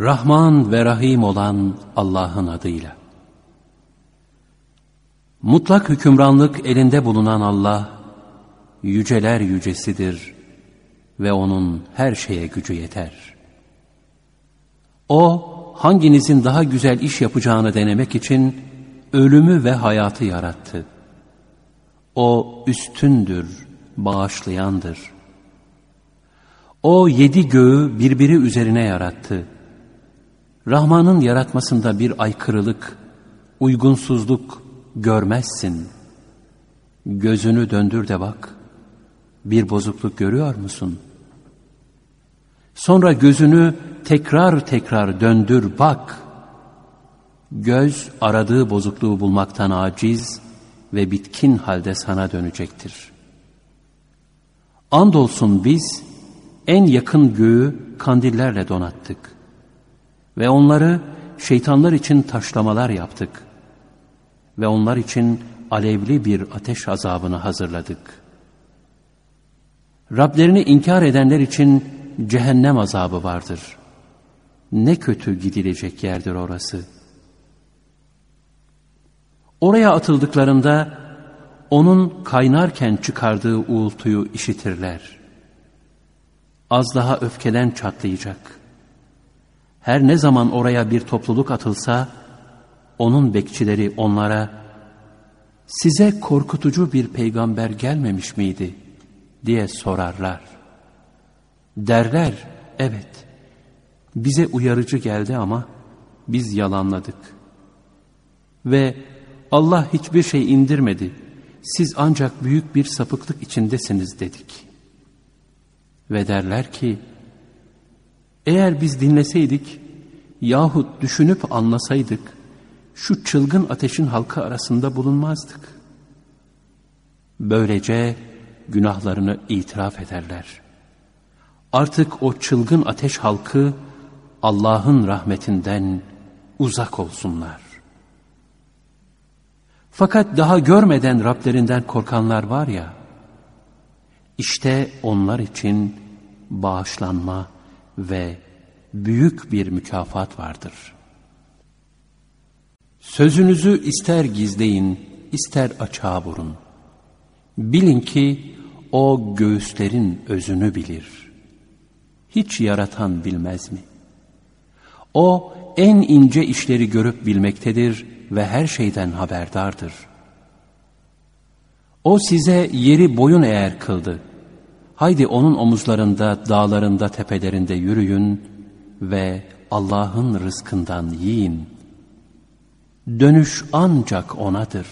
Rahman ve Rahim olan Allah'ın adıyla. Mutlak hükümranlık elinde bulunan Allah, yüceler yücesidir ve O'nun her şeye gücü yeter. O, hanginizin daha güzel iş yapacağını denemek için ölümü ve hayatı yarattı. O üstündür, bağışlayandır. O yedi göğü birbiri üzerine yarattı. Rahman'ın yaratmasında bir aykırılık, uygunsuzluk görmezsin. Gözünü döndür de bak, bir bozukluk görüyor musun? Sonra gözünü tekrar tekrar döndür bak. Göz aradığı bozukluğu bulmaktan aciz ve bitkin halde sana dönecektir. Andolsun biz en yakın göğü kandillerle donattık ve onları şeytanlar için taşlamalar yaptık ve onlar için alevli bir ateş azabını hazırladık. Rablerini inkar edenler için cehennem azabı vardır. Ne kötü gidilecek yerdir orası. Oraya atıldıklarında onun kaynarken çıkardığı uğultuyu işitirler. Az daha öfkeden çatlayacak. Her ne zaman oraya bir topluluk atılsa, onun bekçileri onlara, size korkutucu bir peygamber gelmemiş miydi diye sorarlar. Derler, evet, bize uyarıcı geldi ama biz yalanladık. Ve Allah hiçbir şey indirmedi, siz ancak büyük bir sapıklık içindesiniz dedik. Ve derler ki, eğer biz dinleseydik yahut düşünüp anlasaydık, şu çılgın ateşin halka arasında bulunmazdık. Böylece günahlarını itiraf ederler. Artık o çılgın ateş halkı Allah'ın rahmetinden uzak olsunlar. Fakat daha görmeden Rablerinden korkanlar var ya, işte onlar için bağışlanma ve büyük bir mükafat vardır. Sözünüzü ister gizleyin, ister açığa vurun. Bilin ki o göğüslerin özünü bilir. Hiç yaratan bilmez mi? O en ince işleri görüp bilmektedir ve her şeyden haberdardır. O size yeri boyun eğer kıldı. Haydi onun omuzlarında, dağlarında, tepelerinde yürüyün ve Allah'ın rızkından yiyin. Dönüş ancak O'nadır.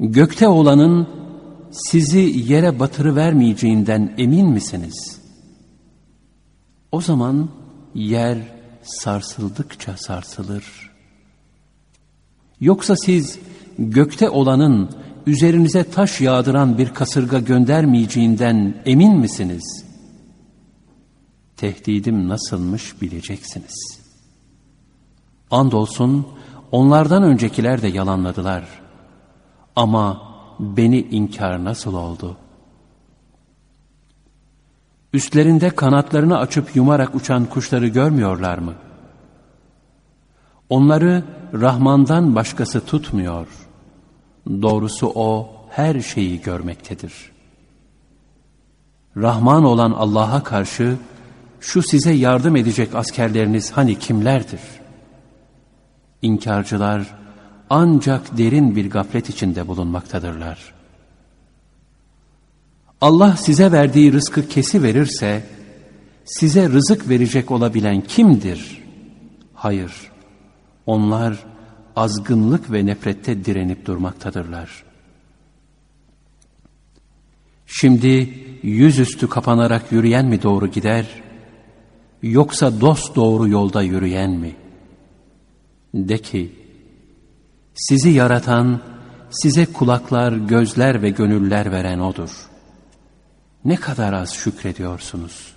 Gökte olanın sizi yere batırıvermeyeceğinden emin misiniz? O zaman yer sarsıldıkça sarsılır. Yoksa siz gökte olanın üzerinize taş yağdıran bir kasırga göndermeyeceğinden emin misiniz? Tehdidim nasılmış bileceksiniz. Andolsun onlardan öncekiler de yalanladılar. Ama beni inkar nasıl oldu? Üstlerinde kanatlarını açıp yumarak uçan kuşları görmüyorlar mı? Onları Rahman'dan başkası tutmuyor. Doğrusu O her şeyi görmektedir. Rahman olan Allah'a karşı şu size yardım edecek askerleriniz hani kimlerdir? İnkarcılar ancak derin bir gaflet içinde bulunmaktadırlar. Allah size verdiği rızkı kesi verirse, size rızık verecek olabilen kimdir? Hayır, onlar azgınlık ve nefrette direnip durmaktadırlar. Şimdi yüzüstü kapanarak yürüyen mi doğru gider, yoksa dost doğru yolda yürüyen mi? De ki, sizi yaratan, size kulaklar, gözler ve gönüller veren O'dur. Ne kadar az şükrediyorsunuz.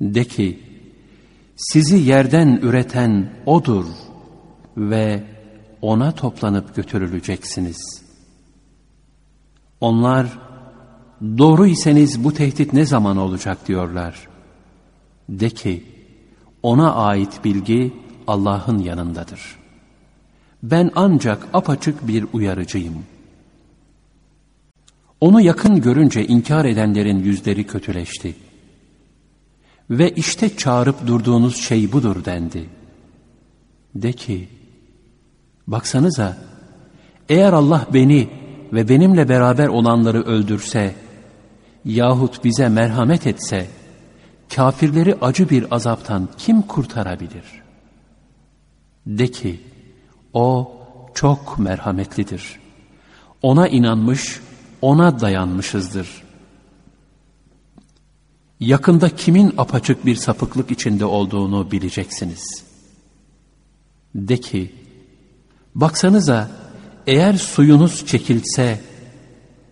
De ki, sizi yerden üreten O'dur ve O'na toplanıp götürüleceksiniz. Onlar, doğru iseniz bu tehdit ne zaman olacak diyorlar. De ki, ona ait bilgi Allah'ın yanındadır. Ben ancak apaçık bir uyarıcıyım. Onu yakın görünce inkar edenlerin yüzleri kötüleşti. Ve işte çağırıp durduğunuz şey budur dendi. De ki, baksanıza, eğer Allah beni ve benimle beraber olanları öldürse, yahut bize merhamet etse, kafirleri acı bir azaptan kim kurtarabilir? De ki, o çok merhametlidir. Ona inanmış, ona dayanmışızdır. Yakında kimin apaçık bir sapıklık içinde olduğunu bileceksiniz. De ki, baksanıza eğer suyunuz çekilse,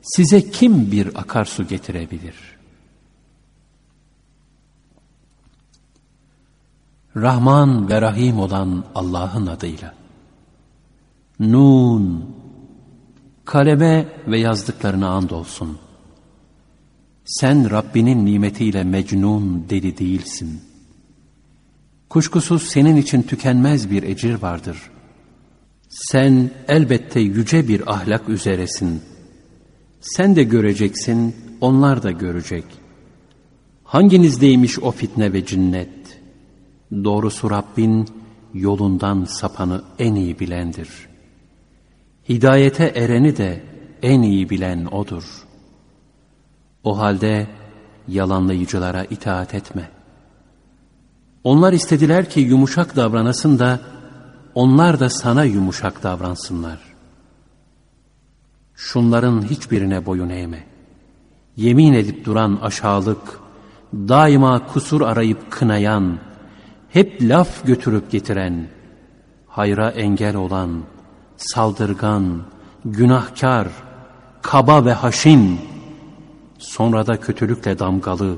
size kim bir akarsu getirebilir? Rahman ve Rahim olan Allah'ın adıyla. Nun, kaleme ve yazdıklarına andolsun. Sen Rabbinin nimetiyle mecnun deli değilsin. Kuşkusuz senin için tükenmez bir ecir vardır. Sen elbette yüce bir ahlak üzeresin. Sen de göreceksin, onlar da görecek. Hanginizdeymiş o fitne ve cinnet? Doğrusu Rabbin yolundan sapanı en iyi bilendir. Hidayete ereni de en iyi bilen O'dur. O halde yalanlayıcılara itaat etme. Onlar istediler ki yumuşak davranasın da onlar da sana yumuşak davransınlar. Şunların hiçbirine boyun eğme. Yemin edip duran aşağılık, daima kusur arayıp kınayan, hep laf götürüp getiren, hayra engel olan, saldırgan, günahkar, kaba ve haşin, sonra da kötülükle damgalı,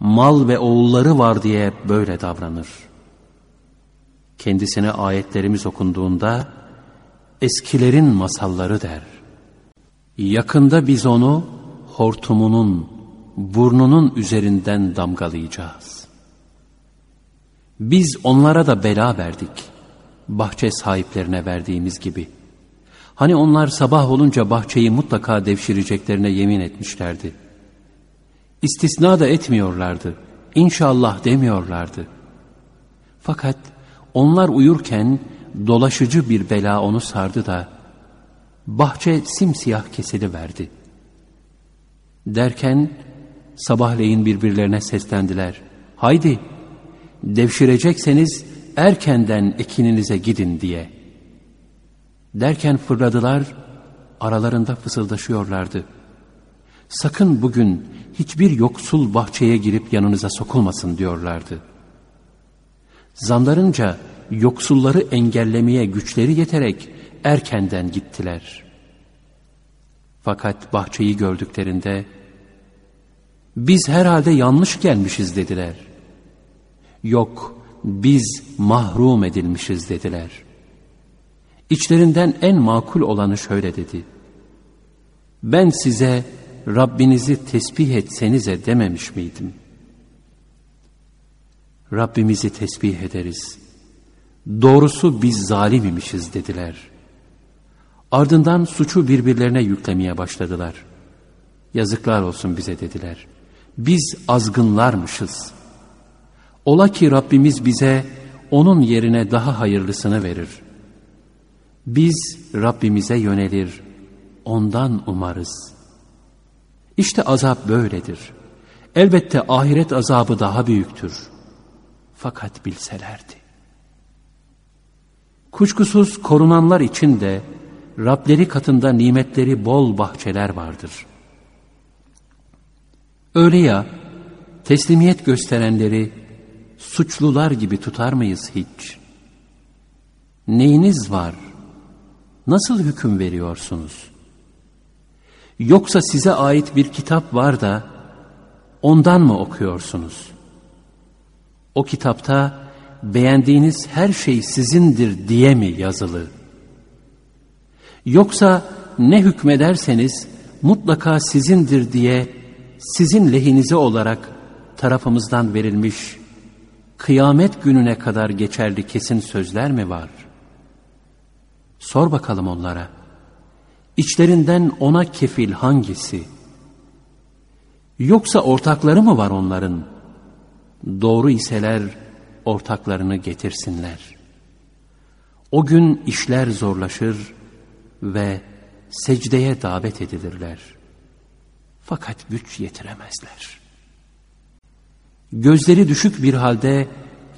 mal ve oğulları var diye böyle davranır. Kendisine ayetlerimiz okunduğunda, eskilerin masalları der. Yakında biz onu hortumunun, burnunun üzerinden damgalayacağız. Biz onlara da bela verdik, bahçe sahiplerine verdiğimiz gibi. Hani onlar sabah olunca bahçeyi mutlaka devşireceklerine yemin etmişlerdi. İstisna da etmiyorlardı, İnşallah demiyorlardı. Fakat onlar uyurken dolaşıcı bir bela onu sardı da, bahçe simsiyah kesili verdi. Derken sabahleyin birbirlerine seslendiler. Haydi devşirecekseniz erkenden ekininize gidin diye. Derken fırladılar, aralarında fısıldaşıyorlardı. Sakın bugün hiçbir yoksul bahçeye girip yanınıza sokulmasın diyorlardı. Zanlarınca yoksulları engellemeye güçleri yeterek erkenden gittiler. Fakat bahçeyi gördüklerinde biz herhalde yanlış gelmişiz dediler. Yok biz mahrum edilmişiz dediler. İçlerinden en makul olanı şöyle dedi. Ben size Rabbinizi tesbih etsenize dememiş miydim? Rabbimizi tesbih ederiz. Doğrusu biz zalim imişiz dediler. Ardından suçu birbirlerine yüklemeye başladılar. Yazıklar olsun bize dediler. Biz azgınlarmışız. Ola ki Rabbimiz bize onun yerine daha hayırlısını verir. Biz Rabbimize yönelir, ondan umarız. İşte azap böyledir. Elbette ahiret azabı daha büyüktür. Fakat bilselerdi. Kuşkusuz korunanlar için de Rableri katında nimetleri bol bahçeler vardır. Öyle ya, teslimiyet gösterenleri suçlular gibi tutar mıyız hiç? Neyiniz var? Nasıl hüküm veriyorsunuz? Yoksa size ait bir kitap var da ondan mı okuyorsunuz? O kitapta beğendiğiniz her şey sizindir diye mi yazılı? Yoksa ne hükmederseniz mutlaka sizindir diye sizin lehinize olarak tarafımızdan verilmiş, kıyamet gününe kadar geçerli kesin sözler mi var? Sor bakalım onlara. İçlerinden ona kefil hangisi? Yoksa ortakları mı var onların? Doğru iseler ortaklarını getirsinler. O gün işler zorlaşır ve secdeye davet edilirler. Fakat güç yetiremezler. Gözleri düşük bir halde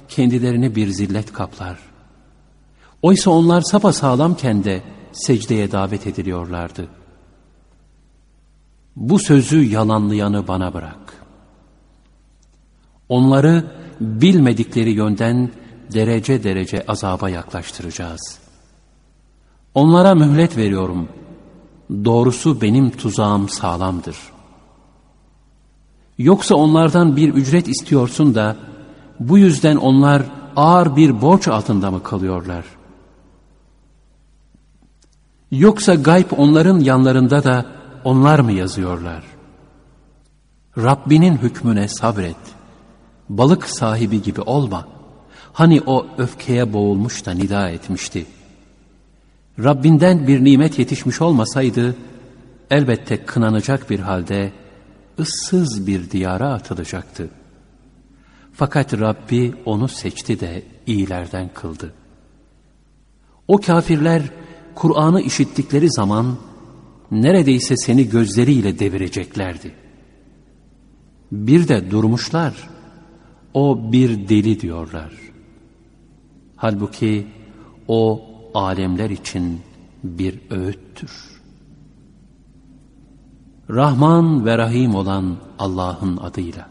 kendilerini bir zillet kaplar. Oysa onlar sapasağlamken de secdeye davet ediliyorlardı. Bu sözü yalanlayanı bana bırak. Onları bilmedikleri yönden derece derece azaba yaklaştıracağız. Onlara mühlet veriyorum. Doğrusu benim tuzağım sağlamdır. Yoksa onlardan bir ücret istiyorsun da bu yüzden onlar ağır bir borç altında mı kalıyorlar? Yoksa gayb onların yanlarında da onlar mı yazıyorlar? Rabbinin hükmüne sabret. Balık sahibi gibi olma. Hani o öfkeye boğulmuş da nida etmişti. Rabbinden bir nimet yetişmiş olmasaydı, elbette kınanacak bir halde ıssız bir diyara atılacaktı. Fakat Rabbi onu seçti de iyilerden kıldı. O kafirler Kur'an'ı işittikleri zaman neredeyse seni gözleriyle devireceklerdi. Bir de durmuşlar, o bir deli diyorlar. Halbuki o alemler için bir öğüttür. Rahman ve Rahim olan Allah'ın adıyla.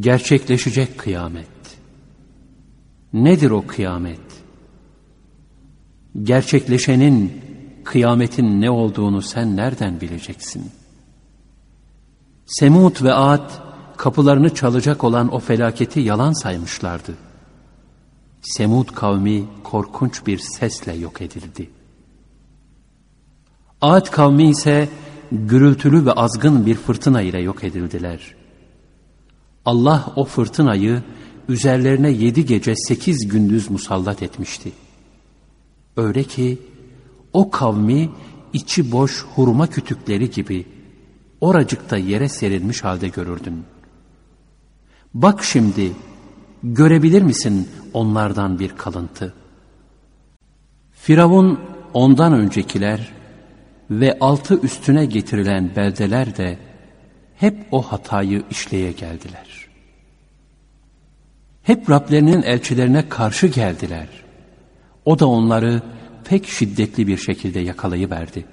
Gerçekleşecek kıyamet. Nedir o kıyamet? Gerçekleşenin, kıyametin ne olduğunu sen nereden bileceksin? Semut ve Ad, kapılarını çalacak olan o felaketi yalan saymışlardı. Semud kavmi korkunç bir sesle yok edildi. Ad kavmi ise gürültülü ve azgın bir fırtına ile yok edildiler. Allah o fırtınayı üzerlerine yedi gece sekiz gündüz musallat etmişti. Öyle ki o kavmi içi boş hurma kütükleri gibi oracıkta yere serilmiş halde görürdün. Bak şimdi görebilir misin onlardan bir kalıntı? Firavun ondan öncekiler ve altı üstüne getirilen beldeler de hep o hatayı işleye geldiler. Hep Rablerinin elçilerine karşı geldiler. O da onları pek şiddetli bir şekilde yakalayıverdi.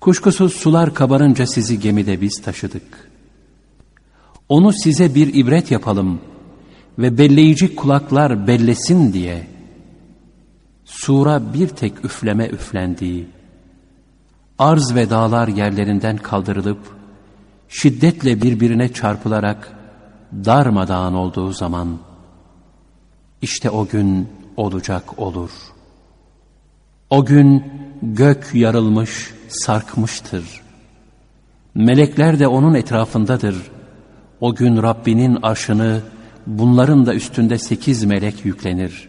Kuşkusuz sular kabarınca sizi gemide biz taşıdık. Onu size bir ibret yapalım ve belleyici kulaklar bellesin diye sura bir tek üfleme üflendiği, arz ve dağlar yerlerinden kaldırılıp şiddetle birbirine çarpılarak darmadağın olduğu zaman işte o gün olacak olur. O gün gök yarılmış, sarkmıştır. Melekler de onun etrafındadır. O gün Rabbinin arşını bunların da üstünde sekiz melek yüklenir.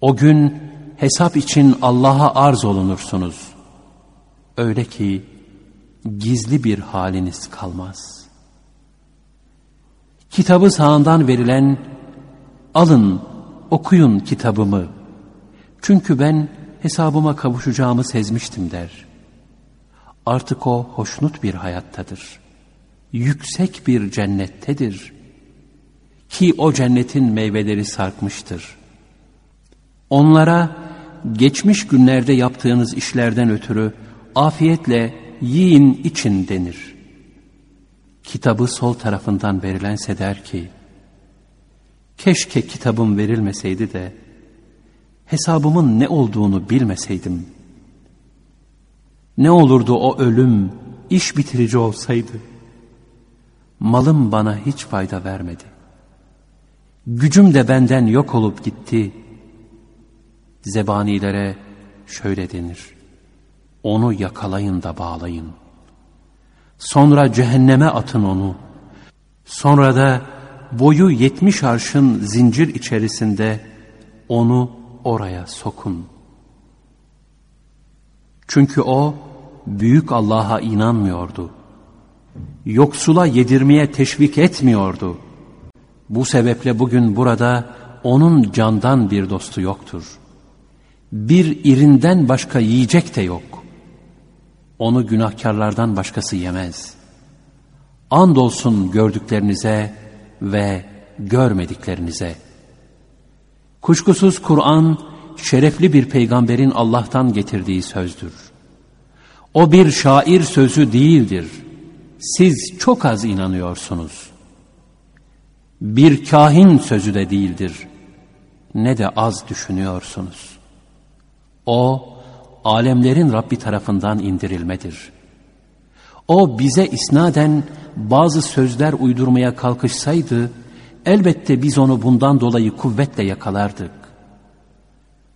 O gün hesap için Allah'a arz olunursunuz. Öyle ki gizli bir haliniz kalmaz. Kitabı sağından verilen, alın okuyun kitabımı. Çünkü ben hesabıma kavuşacağımı sezmiştim der. Artık o hoşnut bir hayattadır. Yüksek bir cennettedir. Ki o cennetin meyveleri sarkmıştır. Onlara geçmiş günlerde yaptığınız işlerden ötürü afiyetle yiyin için denir. Kitabı sol tarafından verilense der ki, keşke kitabım verilmeseydi de hesabımın ne olduğunu bilmeseydim. Ne olurdu o ölüm iş bitirici olsaydı? Malım bana hiç fayda vermedi. Gücüm de benden yok olup gitti. Zebanilere şöyle denir. Onu yakalayın da bağlayın. Sonra cehenneme atın onu. Sonra da boyu yetmiş arşın zincir içerisinde onu oraya sokun. Çünkü o büyük Allah'a inanmıyordu. Yoksula yedirmeye teşvik etmiyordu. Bu sebeple bugün burada onun candan bir dostu yoktur. Bir irinden başka yiyecek de yok. Onu günahkarlardan başkası yemez. Andolsun gördüklerinize ve görmediklerinize. Kuşkusuz Kur'an şerefli bir peygamberin Allah'tan getirdiği sözdür. O bir şair sözü değildir. Siz çok az inanıyorsunuz. Bir kahin sözü de değildir. Ne de az düşünüyorsunuz. O, alemlerin Rabbi tarafından indirilmedir. O bize isnaden bazı sözler uydurmaya kalkışsaydı, elbette biz onu bundan dolayı kuvvetle yakalardık.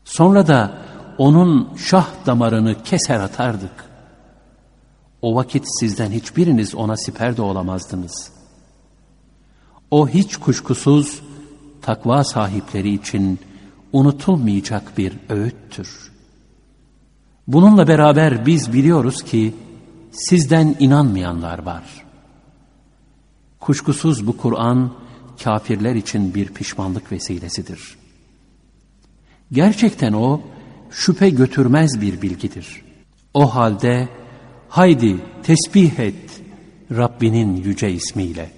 Sonra da onun şah damarını keser atardık. O vakit sizden hiçbiriniz ona siper de olamazdınız. O hiç kuşkusuz takva sahipleri için unutulmayacak bir öğüttür. Bununla beraber biz biliyoruz ki sizden inanmayanlar var. Kuşkusuz bu Kur'an kafirler için bir pişmanlık vesilesidir. Gerçekten o şüphe götürmez bir bilgidir. O halde haydi tesbih et Rabbinin yüce ismiyle.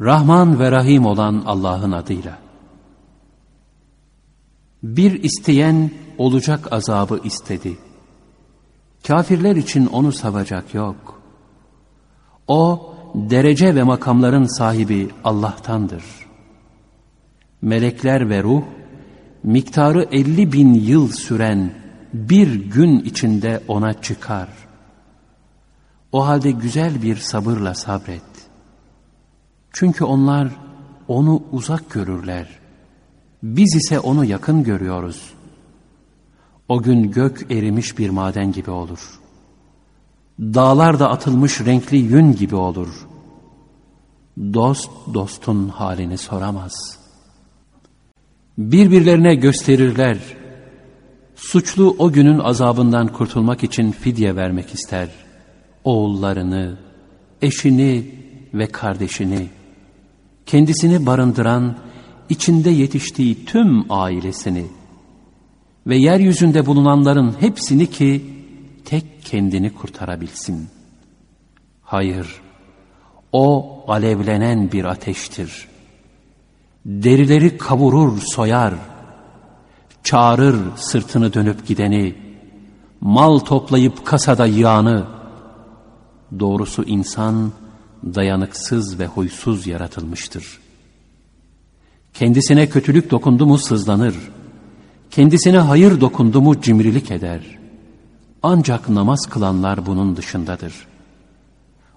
Rahman ve Rahim olan Allah'ın adıyla. Bir isteyen olacak azabı istedi. Kafirler için onu savacak yok. O derece ve makamların sahibi Allah'tandır. Melekler ve ruh miktarı elli bin yıl süren bir gün içinde ona çıkar. O halde güzel bir sabırla sabret. Çünkü onlar onu uzak görürler. Biz ise onu yakın görüyoruz. O gün gök erimiş bir maden gibi olur. Dağlar da atılmış renkli yün gibi olur. Dost dostun halini soramaz. Birbirlerine gösterirler. Suçlu o günün azabından kurtulmak için fidye vermek ister. Oğullarını, eşini ve kardeşini, kendisini barındıran, içinde yetiştiği tüm ailesini, ve yeryüzünde bulunanların hepsini ki tek kendini kurtarabilsin. Hayır, o alevlenen bir ateştir. Derileri kavurur, soyar, çağırır sırtını dönüp gideni, mal toplayıp kasada yığanı. Doğrusu insan dayanıksız ve huysuz yaratılmıştır. Kendisine kötülük dokundu mu sızlanır.'' Kendisine hayır dokundu mu cimrilik eder. Ancak namaz kılanlar bunun dışındadır.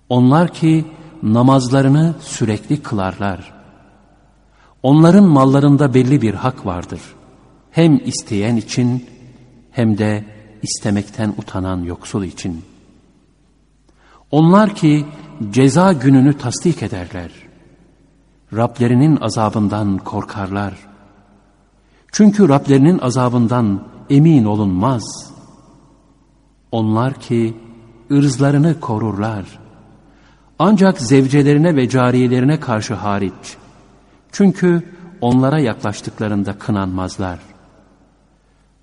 Onlar ki namazlarını sürekli kılarlar. Onların mallarında belli bir hak vardır. Hem isteyen için hem de istemekten utanan yoksul için. Onlar ki ceza gününü tasdik ederler. Rablerinin azabından korkarlar. Çünkü Rablerinin azabından emin olunmaz. Onlar ki ırzlarını korurlar. Ancak zevcelerine ve cariyelerine karşı hariç. Çünkü onlara yaklaştıklarında kınanmazlar.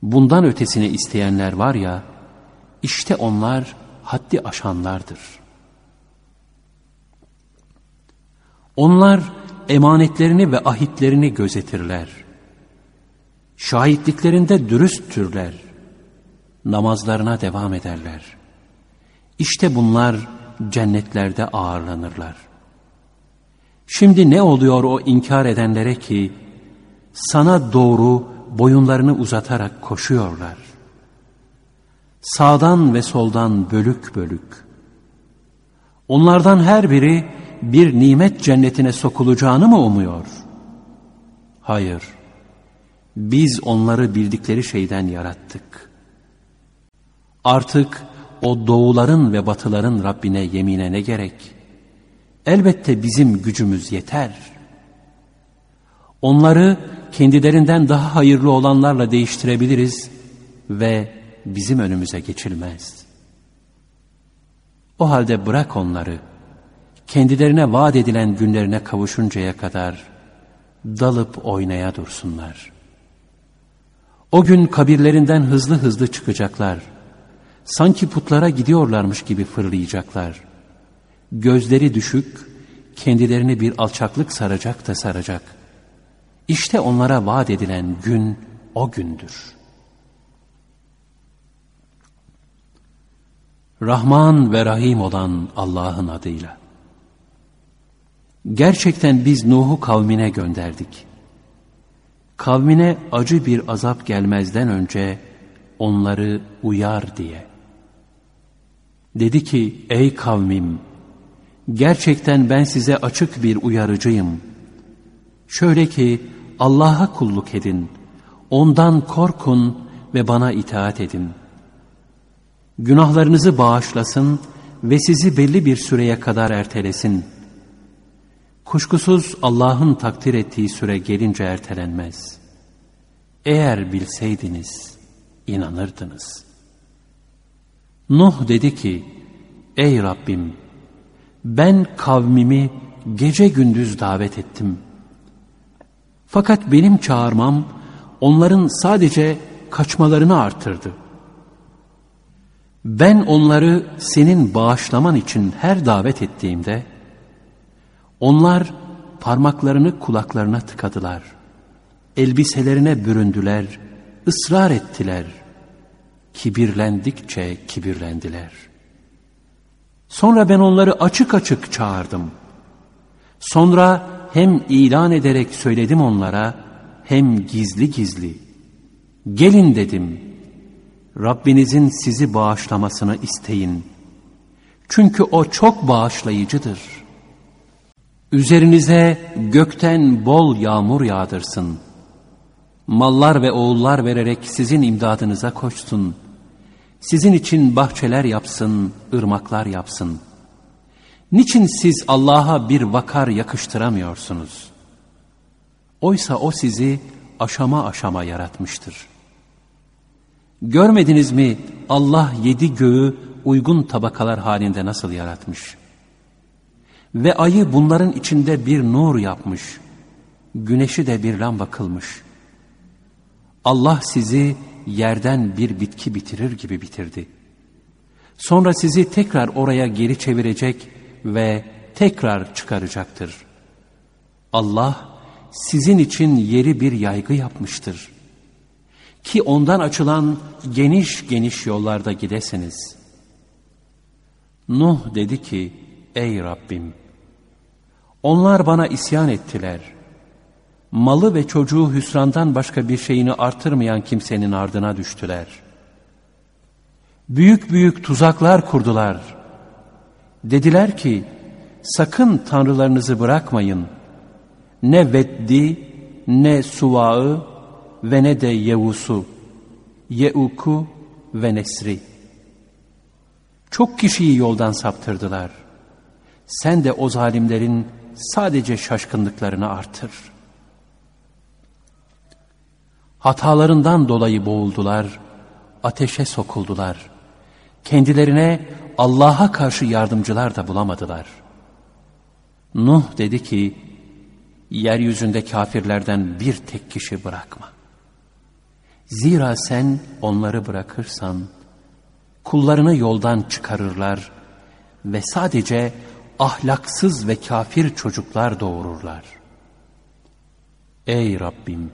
Bundan ötesini isteyenler var ya, işte onlar haddi aşanlardır. Onlar emanetlerini ve ahitlerini gözetirler. Şahitliklerinde dürüsttürler. Namazlarına devam ederler. İşte bunlar cennetlerde ağırlanırlar. Şimdi ne oluyor o inkar edenlere ki sana doğru boyunlarını uzatarak koşuyorlar. Sağdan ve soldan bölük bölük. Onlardan her biri bir nimet cennetine sokulacağını mı umuyor? Hayır. Biz onları bildikleri şeyden yarattık. Artık o doğuların ve batıların Rabbine yemine ne gerek? Elbette bizim gücümüz yeter. Onları kendilerinden daha hayırlı olanlarla değiştirebiliriz ve bizim önümüze geçilmez. O halde bırak onları, kendilerine vaat edilen günlerine kavuşuncaya kadar dalıp oynaya dursunlar. O gün kabirlerinden hızlı hızlı çıkacaklar. Sanki putlara gidiyorlarmış gibi fırlayacaklar. Gözleri düşük, kendilerini bir alçaklık saracak da saracak. İşte onlara vaat edilen gün o gündür. Rahman ve Rahim olan Allah'ın adıyla. Gerçekten biz Nuh'u kavmine gönderdik. Kavmine acı bir azap gelmezden önce onları uyar diye. Dedi ki ey kavmim gerçekten ben size açık bir uyarıcıyım. Şöyle ki Allah'a kulluk edin, ondan korkun ve bana itaat edin. Günahlarınızı bağışlasın ve sizi belli bir süreye kadar ertelesin.'' Kuşkusuz Allah'ın takdir ettiği süre gelince ertelenmez. Eğer bilseydiniz inanırdınız. Nuh dedi ki, Ey Rabbim, ben kavmimi gece gündüz davet ettim. Fakat benim çağırmam onların sadece kaçmalarını artırdı. Ben onları senin bağışlaman için her davet ettiğimde, onlar parmaklarını kulaklarına tıkadılar. Elbiselerine büründüler, ısrar ettiler. Kibirlendikçe kibirlendiler. Sonra ben onları açık açık çağırdım. Sonra hem ilan ederek söyledim onlara, hem gizli gizli. Gelin dedim, Rabbinizin sizi bağışlamasını isteyin. Çünkü o çok bağışlayıcıdır.'' Üzerinize gökten bol yağmur yağdırsın. Mallar ve oğullar vererek sizin imdadınıza koşsun. Sizin için bahçeler yapsın, ırmaklar yapsın. Niçin siz Allah'a bir vakar yakıştıramıyorsunuz? Oysa O sizi aşama aşama yaratmıştır. Görmediniz mi Allah yedi göğü uygun tabakalar halinde nasıl yaratmış?'' Ve ayı bunların içinde bir nur yapmış. Güneşi de bir lamba kılmış. Allah sizi yerden bir bitki bitirir gibi bitirdi. Sonra sizi tekrar oraya geri çevirecek ve tekrar çıkaracaktır. Allah sizin için yeri bir yaygı yapmıştır. Ki ondan açılan geniş geniş yollarda gidesiniz. Nuh dedi ki, ey Rabbim! Onlar bana isyan ettiler. Malı ve çocuğu hüsrandan başka bir şeyini artırmayan kimsenin ardına düştüler. Büyük büyük tuzaklar kurdular. Dediler ki, sakın tanrılarınızı bırakmayın. Ne Veddi, ne Suvağı ve ne de Yevus'u, Yeuk'u ve Nesri. Çok kişiyi yoldan saptırdılar. Sen de o zalimlerin sadece şaşkınlıklarını artır. Hatalarından dolayı boğuldular, ateşe sokuldular. Kendilerine Allah'a karşı yardımcılar da bulamadılar. Nuh dedi ki, yeryüzünde kafirlerden bir tek kişi bırakma. Zira sen onları bırakırsan, kullarını yoldan çıkarırlar ve sadece ahlaksız ve kafir çocuklar doğururlar. Ey Rabbim!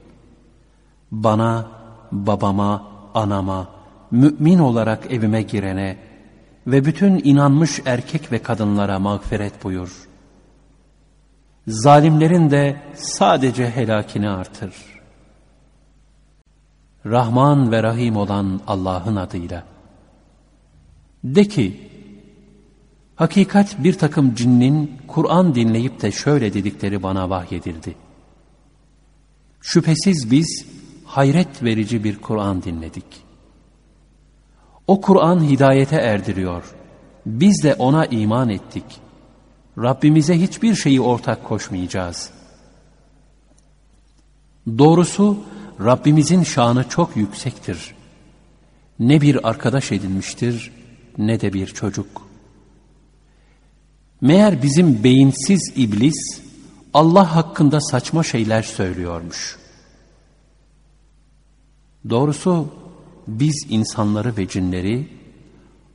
Bana, babama, anama, mümin olarak evime girene ve bütün inanmış erkek ve kadınlara mağfiret buyur. Zalimlerin de sadece helakini artır. Rahman ve Rahim olan Allah'ın adıyla. De ki, Hakikat bir takım cinnin Kur'an dinleyip de şöyle dedikleri bana vahyedildi. Şüphesiz biz hayret verici bir Kur'an dinledik. O Kur'an hidayete erdiriyor. Biz de ona iman ettik. Rabbimize hiçbir şeyi ortak koşmayacağız. Doğrusu Rabbimizin şanı çok yüksektir. Ne bir arkadaş edinmiştir ne de bir çocuk. Meğer bizim beyinsiz iblis Allah hakkında saçma şeyler söylüyormuş. Doğrusu biz insanları ve cinleri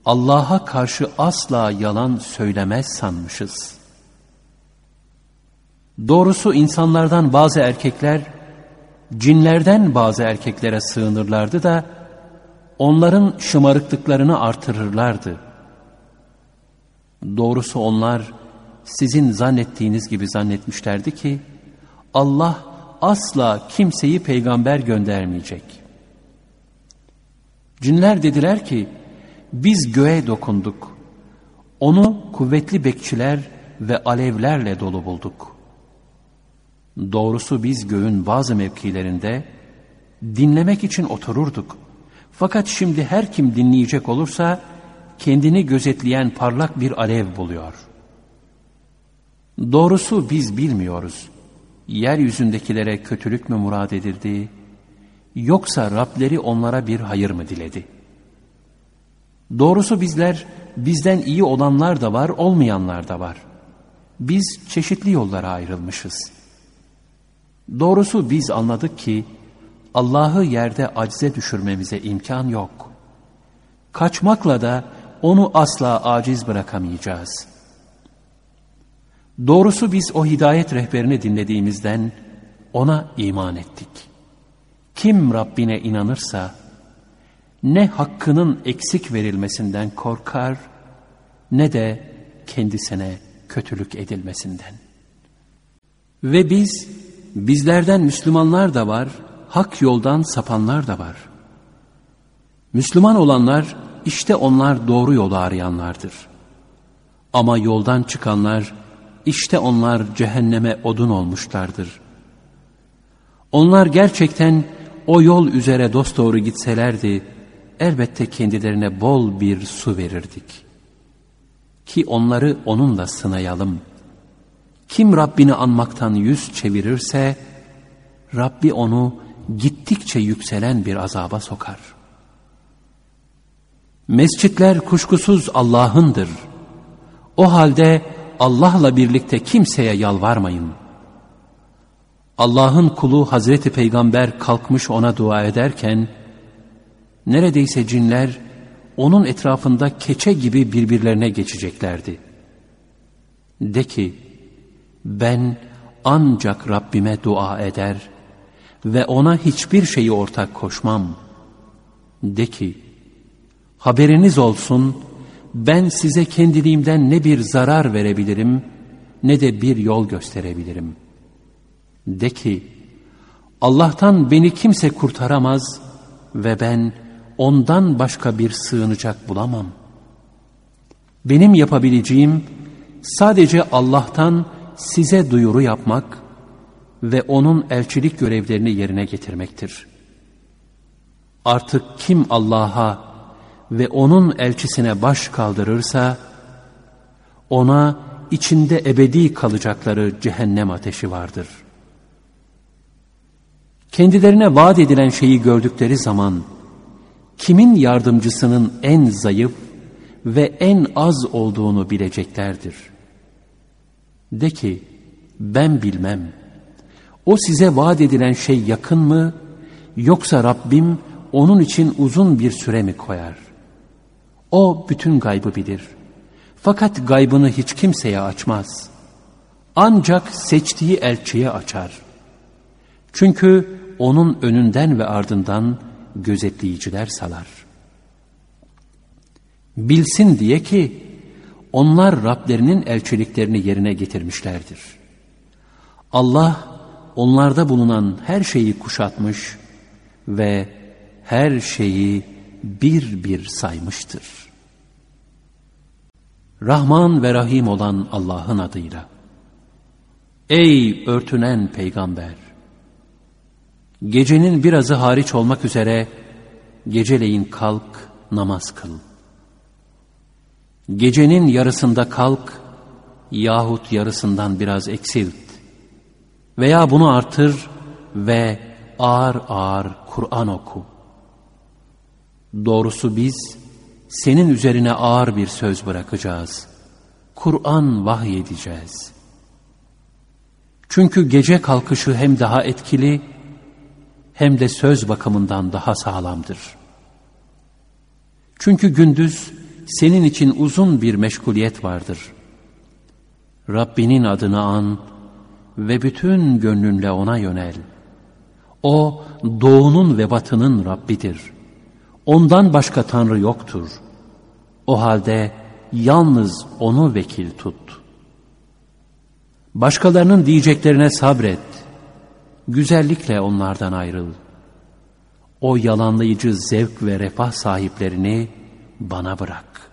Allah'a karşı asla yalan söylemez sanmışız. Doğrusu insanlardan bazı erkekler cinlerden bazı erkeklere sığınırlardı da onların şımarıklıklarını artırırlardı. Doğrusu onlar sizin zannettiğiniz gibi zannetmişlerdi ki Allah asla kimseyi peygamber göndermeyecek. Cinler dediler ki biz göğe dokunduk. Onu kuvvetli bekçiler ve alevlerle dolu bulduk. Doğrusu biz göğün bazı mevkilerinde dinlemek için otururduk. Fakat şimdi her kim dinleyecek olursa kendini gözetleyen parlak bir alev buluyor. Doğrusu biz bilmiyoruz. Yeryüzündekilere kötülük mü murad edildi, yoksa Rableri onlara bir hayır mı diledi? Doğrusu bizler, bizden iyi olanlar da var, olmayanlar da var. Biz çeşitli yollara ayrılmışız. Doğrusu biz anladık ki, Allah'ı yerde acize düşürmemize imkan yok. Kaçmakla da onu asla aciz bırakamayacağız. Doğrusu biz o hidayet rehberini dinlediğimizden ona iman ettik. Kim Rabbine inanırsa ne hakkının eksik verilmesinden korkar ne de kendisine kötülük edilmesinden. Ve biz bizlerden Müslümanlar da var, hak yoldan sapanlar da var. Müslüman olanlar işte onlar doğru yolu arayanlardır. Ama yoldan çıkanlar işte onlar cehenneme odun olmuşlardır. Onlar gerçekten o yol üzere dosdoğru gitselerdi elbette kendilerine bol bir su verirdik. Ki onları onunla sınayalım. Kim Rabbini anmaktan yüz çevirirse Rabbi onu gittikçe yükselen bir azaba sokar. Mescitler kuşkusuz Allah'ındır. O halde Allah'la birlikte kimseye yalvarmayın. Allah'ın kulu Hazreti Peygamber kalkmış ona dua ederken, neredeyse cinler onun etrafında keçe gibi birbirlerine geçeceklerdi. De ki, ben ancak Rabbime dua eder ve ona hiçbir şeyi ortak koşmam. De ki, haberiniz olsun, ben size kendiliğimden ne bir zarar verebilirim, ne de bir yol gösterebilirim. De ki, Allah'tan beni kimse kurtaramaz ve ben ondan başka bir sığınacak bulamam. Benim yapabileceğim sadece Allah'tan size duyuru yapmak ve onun elçilik görevlerini yerine getirmektir. Artık kim Allah'a ve onun elçisine baş kaldırırsa, ona içinde ebedi kalacakları cehennem ateşi vardır. Kendilerine vaat edilen şeyi gördükleri zaman, kimin yardımcısının en zayıf ve en az olduğunu bileceklerdir. De ki, ben bilmem. O size vaat edilen şey yakın mı, yoksa Rabbim onun için uzun bir süre mi koyar? O bütün gaybı bilir. Fakat gaybını hiç kimseye açmaz. Ancak seçtiği elçiye açar. Çünkü onun önünden ve ardından gözetleyiciler salar. Bilsin diye ki onlar Rablerinin elçiliklerini yerine getirmişlerdir. Allah onlarda bulunan her şeyi kuşatmış ve her şeyi bir bir saymıştır. Rahman ve Rahim olan Allah'ın adıyla. Ey örtünen peygamber! Gecenin birazı hariç olmak üzere geceleyin kalk namaz kıl. Gecenin yarısında kalk yahut yarısından biraz eksilt veya bunu artır ve ağır ağır Kur'an oku. Doğrusu biz senin üzerine ağır bir söz bırakacağız. Kur'an vahyedeceğiz. Çünkü gece kalkışı hem daha etkili hem de söz bakımından daha sağlamdır. Çünkü gündüz senin için uzun bir meşguliyet vardır. Rabbinin adını an ve bütün gönlünle ona yönel. O doğunun ve batının Rabbidir. Ondan başka Tanrı yoktur. O halde yalnız onu vekil tut. Başkalarının diyeceklerine sabret. Güzellikle onlardan ayrıl. O yalanlayıcı zevk ve refah sahiplerini bana bırak.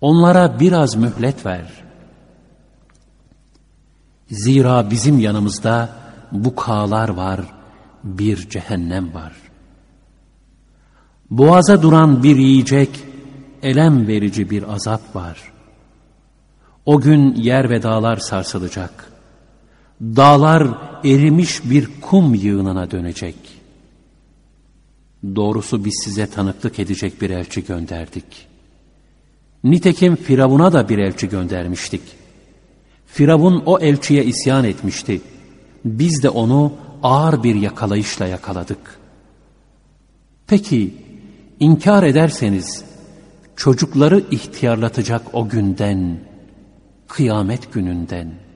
Onlara biraz mühlet ver. Zira bizim yanımızda bu kağlar var, bir cehennem var. Boğaza duran bir yiyecek, elem verici bir azap var. O gün yer ve dağlar sarsılacak. Dağlar erimiş bir kum yığınına dönecek. Doğrusu biz size tanıklık edecek bir elçi gönderdik. Nitekim Firavun'a da bir elçi göndermiştik. Firavun o elçiye isyan etmişti. Biz de onu ağır bir yakalayışla yakaladık. Peki inkar ederseniz çocukları ihtiyarlatacak o günden, kıyamet gününden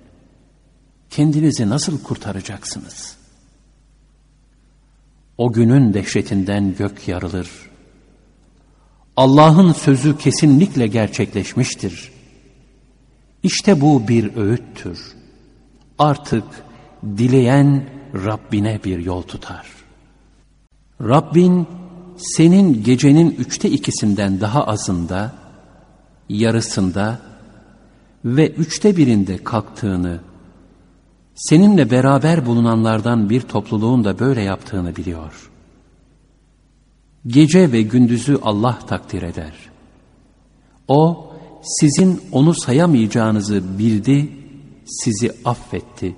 kendinizi nasıl kurtaracaksınız? O günün dehşetinden gök yarılır. Allah'ın sözü kesinlikle gerçekleşmiştir. İşte bu bir öğüttür. Artık dileyen Rabbine bir yol tutar. Rabbin senin gecenin üçte ikisinden daha azında, yarısında ve üçte birinde kalktığını, seninle beraber bulunanlardan bir topluluğun da böyle yaptığını biliyor. Gece ve gündüzü Allah takdir eder. O, sizin onu sayamayacağınızı bildi, sizi affetti.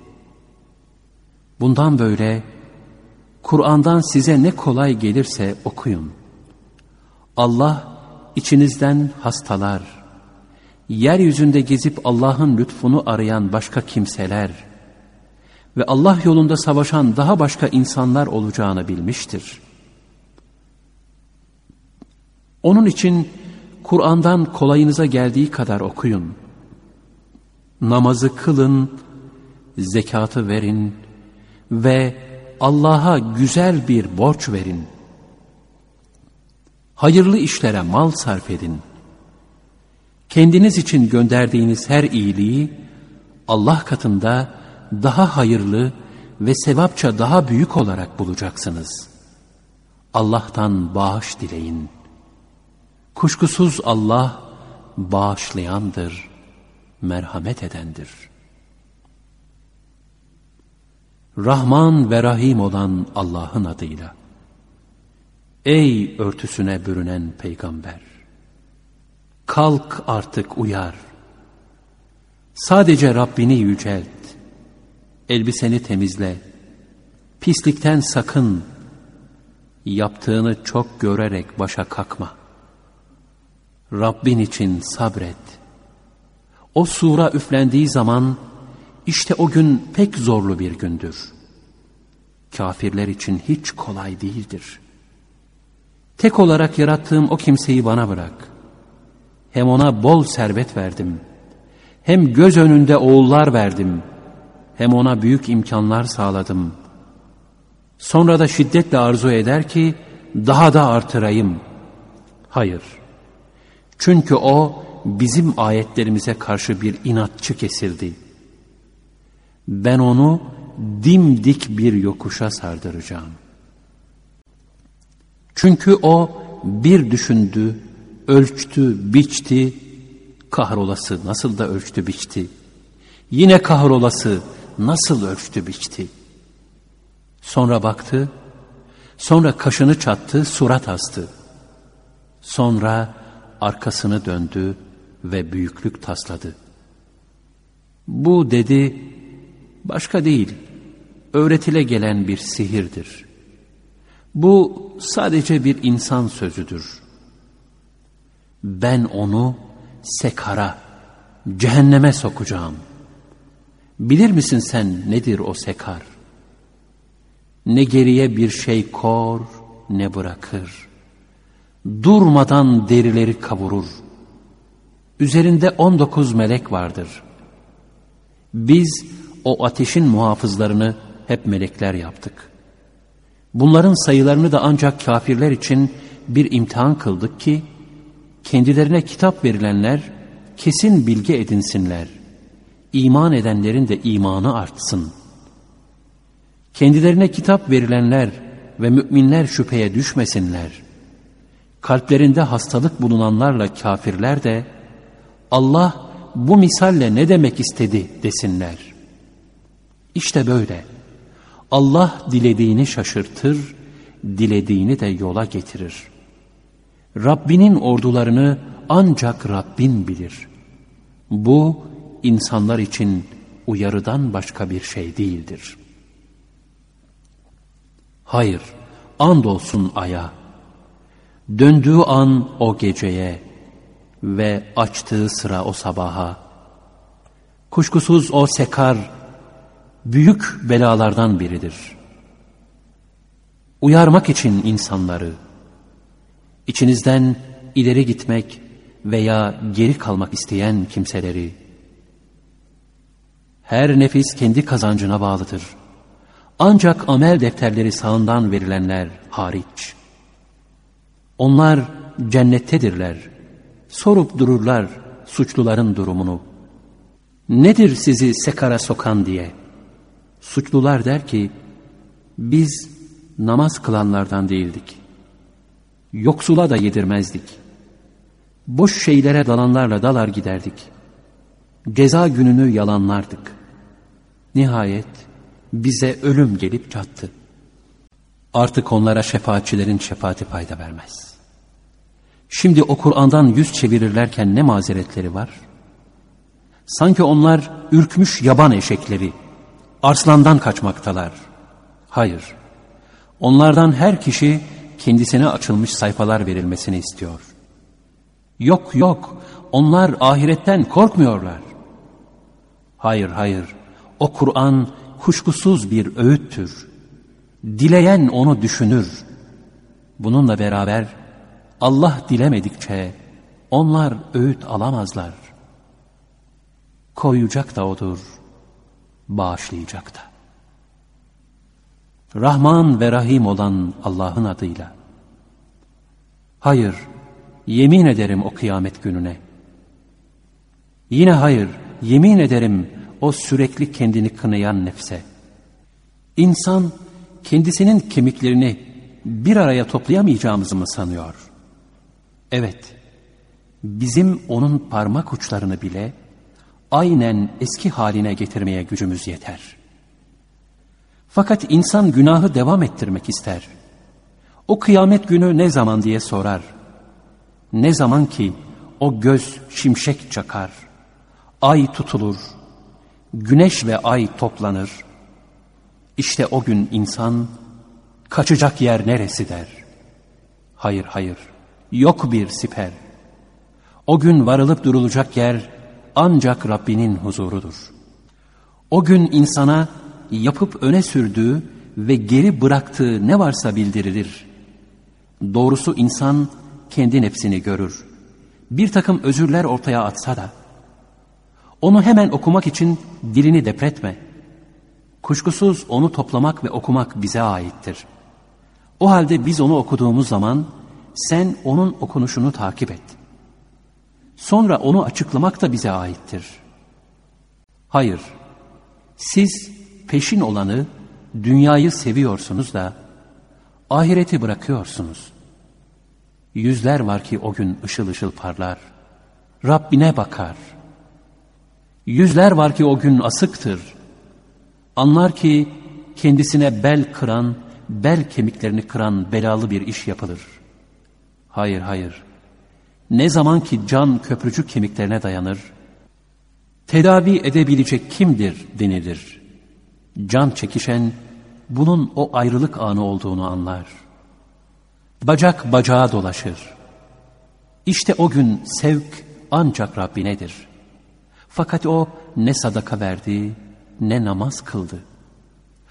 Bundan böyle, Kur'an'dan size ne kolay gelirse okuyun. Allah içinizden hastalar, yeryüzünde gezip Allah'ın lütfunu arayan başka kimseler ve Allah yolunda savaşan daha başka insanlar olacağını bilmiştir. Onun için Kur'an'dan kolayınıza geldiği kadar okuyun. Namazı kılın, zekatı verin ve Allah'a güzel bir borç verin. Hayırlı işlere mal sarf edin. Kendiniz için gönderdiğiniz her iyiliği Allah katında daha hayırlı ve sevapça daha büyük olarak bulacaksınız. Allah'tan bağış dileyin. Kuşkusuz Allah bağışlayandır, merhamet edendir.'' Rahman ve Rahim olan Allah'ın adıyla. Ey örtüsüne bürünen peygamber! Kalk artık uyar. Sadece Rabbini yücelt. Elbiseni temizle. Pislikten sakın. Yaptığını çok görerek başa kalkma. Rabbin için sabret. O sura üflendiği zaman işte o gün pek zorlu bir gündür. Kafirler için hiç kolay değildir. Tek olarak yarattığım o kimseyi bana bırak. Hem ona bol servet verdim. Hem göz önünde oğullar verdim. Hem ona büyük imkanlar sağladım. Sonra da şiddetle arzu eder ki daha da artırayım. Hayır. Çünkü o bizim ayetlerimize karşı bir inatçı kesildi.'' ben onu dimdik bir yokuşa sardıracağım. Çünkü o bir düşündü, ölçtü, biçti, kahrolası nasıl da ölçtü, biçti. Yine kahrolası nasıl ölçtü, biçti. Sonra baktı, sonra kaşını çattı, surat astı. Sonra arkasını döndü ve büyüklük tasladı. Bu dedi, başka değil, öğretile gelen bir sihirdir. Bu sadece bir insan sözüdür. Ben onu sekara, cehenneme sokacağım. Bilir misin sen nedir o sekar? Ne geriye bir şey kor ne bırakır. Durmadan derileri kavurur. Üzerinde on dokuz melek vardır. Biz o ateşin muhafızlarını hep melekler yaptık. Bunların sayılarını da ancak kafirler için bir imtihan kıldık ki, kendilerine kitap verilenler kesin bilgi edinsinler. İman edenlerin de imanı artsın. Kendilerine kitap verilenler ve müminler şüpheye düşmesinler. Kalplerinde hastalık bulunanlarla kafirler de Allah bu misalle ne demek istedi desinler. İşte böyle. Allah dilediğini şaşırtır, dilediğini de yola getirir. Rabbinin ordularını ancak Rabbin bilir. Bu insanlar için uyarıdan başka bir şey değildir. Hayır, andolsun aya. Döndüğü an o geceye ve açtığı sıra o sabaha. Kuşkusuz o sekar büyük belalardan biridir. Uyarmak için insanları, içinizden ileri gitmek veya geri kalmak isteyen kimseleri, her nefis kendi kazancına bağlıdır. Ancak amel defterleri sağından verilenler hariç. Onlar cennettedirler. Sorup dururlar suçluların durumunu. Nedir sizi sekara sokan diye. Suçlular der ki, biz namaz kılanlardan değildik. Yoksula da yedirmezdik. Boş şeylere dalanlarla dalar giderdik. Ceza gününü yalanlardık. Nihayet bize ölüm gelip çattı. Artık onlara şefaatçilerin şefaati fayda vermez. Şimdi o Kur'an'dan yüz çevirirlerken ne mazeretleri var? Sanki onlar ürkmüş yaban eşekleri, arslandan kaçmaktalar. Hayır, onlardan her kişi kendisine açılmış sayfalar verilmesini istiyor. Yok yok, onlar ahiretten korkmuyorlar. Hayır hayır, o Kur'an kuşkusuz bir öğüttür. Dileyen onu düşünür. Bununla beraber Allah dilemedikçe onlar öğüt alamazlar. Koyacak da odur, bağışlayacak da. Rahman ve Rahim olan Allah'ın adıyla. Hayır, yemin ederim o kıyamet gününe. Yine hayır, yemin ederim o sürekli kendini kınayan nefse. İnsan kendisinin kemiklerini bir araya toplayamayacağımızı mı sanıyor? Evet, bizim onun parmak uçlarını bile aynen eski haline getirmeye gücümüz yeter. Fakat insan günahı devam ettirmek ister. O kıyamet günü ne zaman diye sorar. Ne zaman ki o göz şimşek çakar, ay tutulur, güneş ve ay toplanır. İşte o gün insan kaçacak yer neresi der. Hayır hayır yok bir siper. O gün varılıp durulacak yer ancak Rabbinin huzurudur. O gün insana yapıp öne sürdüğü ve geri bıraktığı ne varsa bildirilir. Doğrusu insan kendi nefsini görür. Bir takım özürler ortaya atsa da, onu hemen okumak için dilini depretme. Kuşkusuz onu toplamak ve okumak bize aittir. O halde biz onu okuduğumuz zaman sen onun okunuşunu takip et. Sonra onu açıklamak da bize aittir. Hayır, siz peşin olanı, dünyayı seviyorsunuz da ahireti bırakıyorsunuz. Yüzler var ki o gün ışıl ışıl parlar. Rabbine bakar. Yüzler var ki o gün asıktır. Anlar ki kendisine bel kıran, bel kemiklerini kıran belalı bir iş yapılır. Hayır hayır Ne zaman ki can köprücük kemiklerine dayanır, tedavi edebilecek kimdir denilir. Can çekişen bunun o ayrılık anı olduğunu anlar. Bacak bacağa dolaşır. İşte o gün sevk ancak Rabbinedir. Fakat o ne sadaka verdi ne namaz kıldı.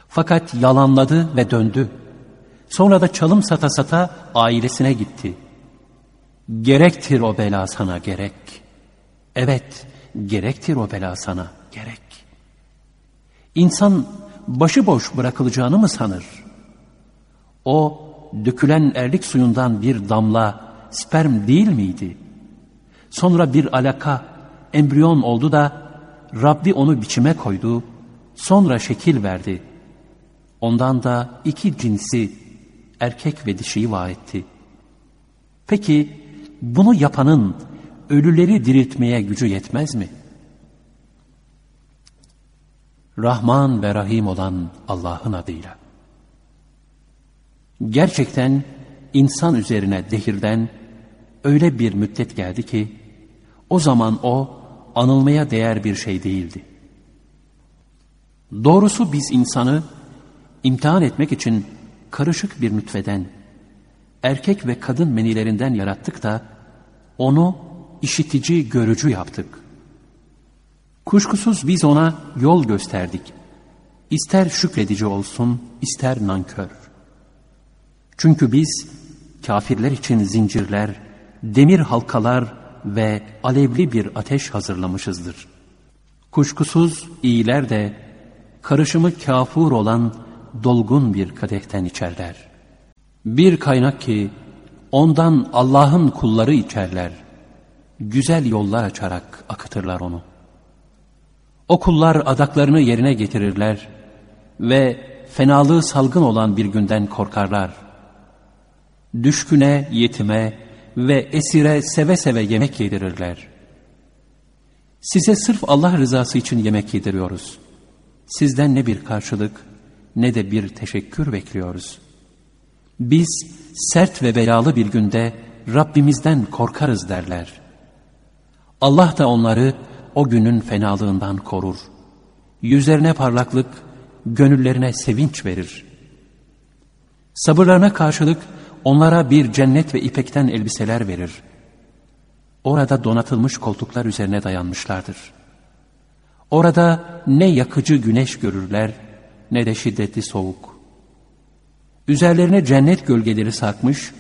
Fakat yalanladı ve döndü. Sonra da çalım sata sata ailesine gitti. Gerektir o bela sana gerek. Evet, gerektir o bela sana gerek. İnsan başıboş bırakılacağını mı sanır? O dökülen erlik suyundan bir damla sperm değil miydi? Sonra bir alaka, embriyon oldu da Rabbi onu biçime koydu, sonra şekil verdi. Ondan da iki cinsi, erkek ve dişiyi vaat etti. Peki bunu yapanın ölüleri diriltmeye gücü yetmez mi? Rahman ve Rahim olan Allah'ın adıyla. Gerçekten insan üzerine dehirden öyle bir müddet geldi ki, o zaman o anılmaya değer bir şey değildi. Doğrusu biz insanı imtihan etmek için karışık bir nütfeden, erkek ve kadın menilerinden yarattık da onu işitici, görücü yaptık. Kuşkusuz biz ona yol gösterdik. İster şükredici olsun, ister nankör. Çünkü biz kafirler için zincirler, demir halkalar ve alevli bir ateş hazırlamışızdır. Kuşkusuz iyiler de karışımı kafur olan dolgun bir kadehten içerler. Bir kaynak ki ondan Allah'ın kulları içerler. Güzel yollar açarak akıtırlar onu. O kullar adaklarını yerine getirirler ve fenalığı salgın olan bir günden korkarlar. Düşküne, yetime, ve esire seve seve yemek yedirirler. Size sırf Allah rızası için yemek yediriyoruz. Sizden ne bir karşılık ne de bir teşekkür bekliyoruz. Biz sert ve belalı bir günde Rabbimizden korkarız derler. Allah da onları o günün fenalığından korur. Yüzlerine parlaklık, gönüllerine sevinç verir. Sabırlarına karşılık Onlara bir cennet ve ipekten elbiseler verir. Orada donatılmış koltuklar üzerine dayanmışlardır. Orada ne yakıcı güneş görürler ne de şiddetli soğuk. Üzerlerine cennet gölgeleri sarkmış,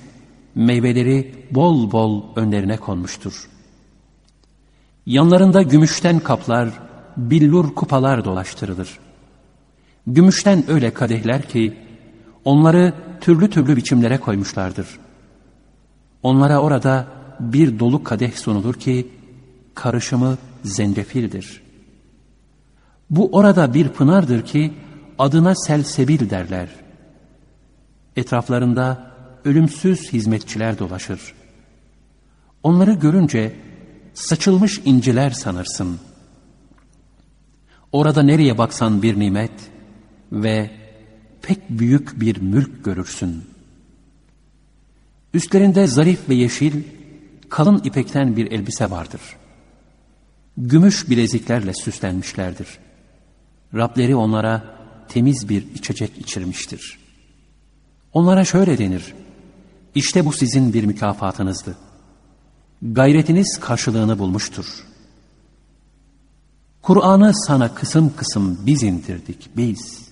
meyveleri bol bol önlerine konmuştur. Yanlarında gümüşten kaplar, billur kupalar dolaştırılır. Gümüşten öyle kadehler ki, onları türlü türlü biçimlere koymuşlardır. Onlara orada bir dolu kadeh sunulur ki karışımı zencefildir. Bu orada bir pınardır ki adına selsebil derler. Etraflarında ölümsüz hizmetçiler dolaşır. Onları görünce saçılmış inciler sanırsın. Orada nereye baksan bir nimet ve pek büyük bir mülk görürsün. Üstlerinde zarif ve yeşil, kalın ipekten bir elbise vardır. Gümüş bileziklerle süslenmişlerdir. Rableri onlara temiz bir içecek içirmiştir. Onlara şöyle denir, İşte bu sizin bir mükafatınızdı. Gayretiniz karşılığını bulmuştur. Kur'an'ı sana kısım kısım biz indirdik, biz.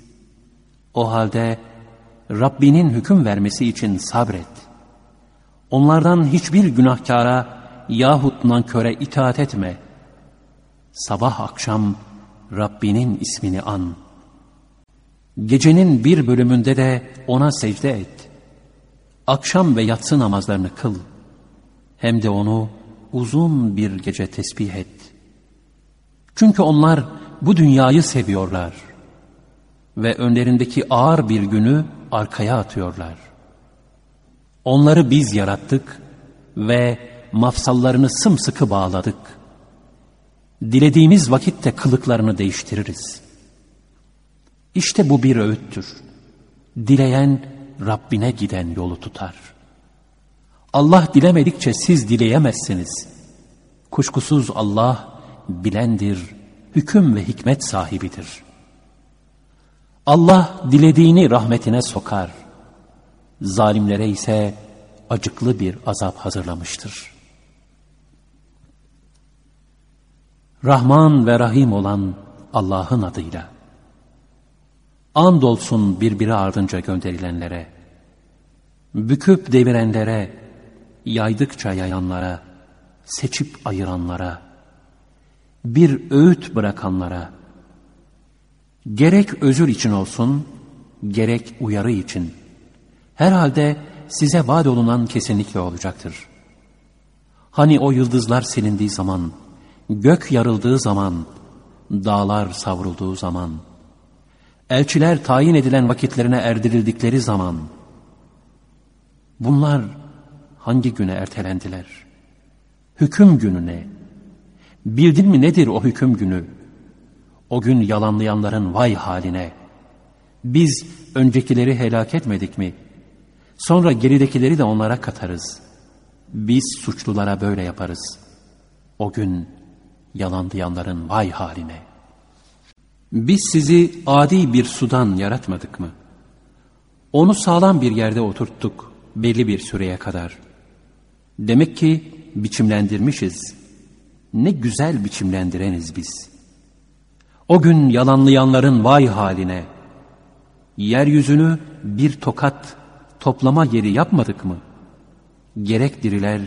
O halde Rabbinin hüküm vermesi için sabret. Onlardan hiçbir günahkara yahut nanköre itaat etme. Sabah akşam Rabbinin ismini an. Gecenin bir bölümünde de ona secde et. Akşam ve yatsı namazlarını kıl. Hem de onu uzun bir gece tesbih et. Çünkü onlar bu dünyayı seviyorlar.'' Ve önlerindeki ağır bir günü arkaya atıyorlar. Onları biz yarattık ve mafsallarını sımsıkı bağladık. Dilediğimiz vakitte kılıklarını değiştiririz. İşte bu bir öğüttür. Dileyen Rabbine giden yolu tutar. Allah dilemedikçe siz dileyemezsiniz. Kuşkusuz Allah bilendir, hüküm ve hikmet sahibidir. Allah dilediğini rahmetine sokar. Zalimlere ise acıklı bir azap hazırlamıştır. Rahman ve Rahim olan Allah'ın adıyla. Andolsun birbiri ardınca gönderilenlere, büküp devirenlere, yaydıkça yayanlara, seçip ayıranlara, bir öğüt bırakanlara, gerek özür için olsun, gerek uyarı için, herhalde size vaat olunan kesinlikle olacaktır. Hani o yıldızlar silindiği zaman, gök yarıldığı zaman, dağlar savrulduğu zaman, elçiler tayin edilen vakitlerine erdirildikleri zaman, bunlar hangi güne ertelendiler? Hüküm günü ne? Bildin mi nedir o hüküm günü? O gün yalanlayanların vay haline. Biz öncekileri helak etmedik mi? Sonra geridekileri de onlara katarız. Biz suçlulara böyle yaparız. O gün yalanlayanların vay haline. Biz sizi adi bir sudan yaratmadık mı? Onu sağlam bir yerde oturttuk belli bir süreye kadar. Demek ki biçimlendirmişiz. Ne güzel biçimlendireniz biz. O gün yalanlayanların vay haline. Yeryüzünü bir tokat toplama yeri yapmadık mı? Gerek diriler,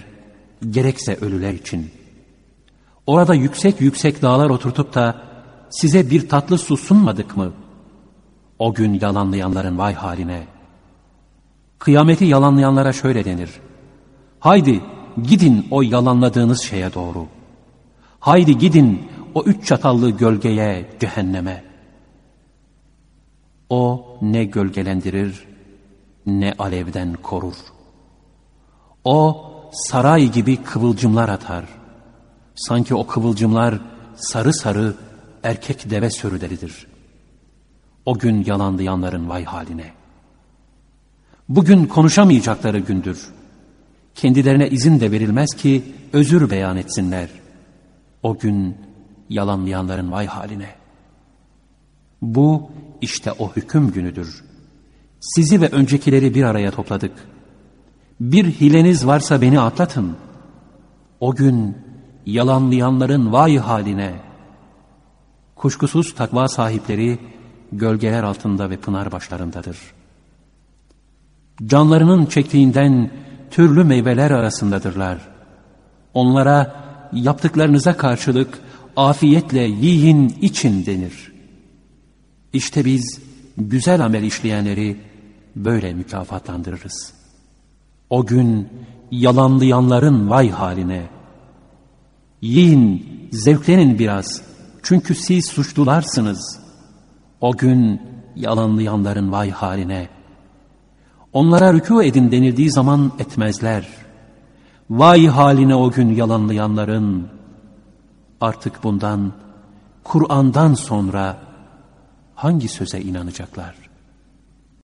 gerekse ölüler için. Orada yüksek yüksek dağlar oturtup da size bir tatlı su sunmadık mı? O gün yalanlayanların vay haline. Kıyameti yalanlayanlara şöyle denir. Haydi gidin o yalanladığınız şeye doğru. Haydi gidin o üç çatallı gölgeye, cehenneme. O ne gölgelendirir, ne alevden korur. O saray gibi kıvılcımlar atar. Sanki o kıvılcımlar sarı sarı erkek deve sürüleridir. O gün yalanlayanların vay haline. Bugün konuşamayacakları gündür. Kendilerine izin de verilmez ki özür beyan etsinler. O gün yalanlayanların vay haline. Bu işte o hüküm günüdür. Sizi ve öncekileri bir araya topladık. Bir hileniz varsa beni atlatın. O gün yalanlayanların vay haline. Kuşkusuz takva sahipleri gölgeler altında ve pınar başlarındadır. Canlarının çektiğinden türlü meyveler arasındadırlar. Onlara yaptıklarınıza karşılık afiyetle yiyin için denir. İşte biz güzel amel işleyenleri böyle mükafatlandırırız. O gün yalanlayanların vay haline. Yiyin, zevklenin biraz. Çünkü siz suçlularsınız. O gün yalanlayanların vay haline. Onlara rükû edin denildiği zaman etmezler. Vay haline o gün yalanlayanların. Artık bundan, Kur'an'dan sonra hangi söze inanacaklar?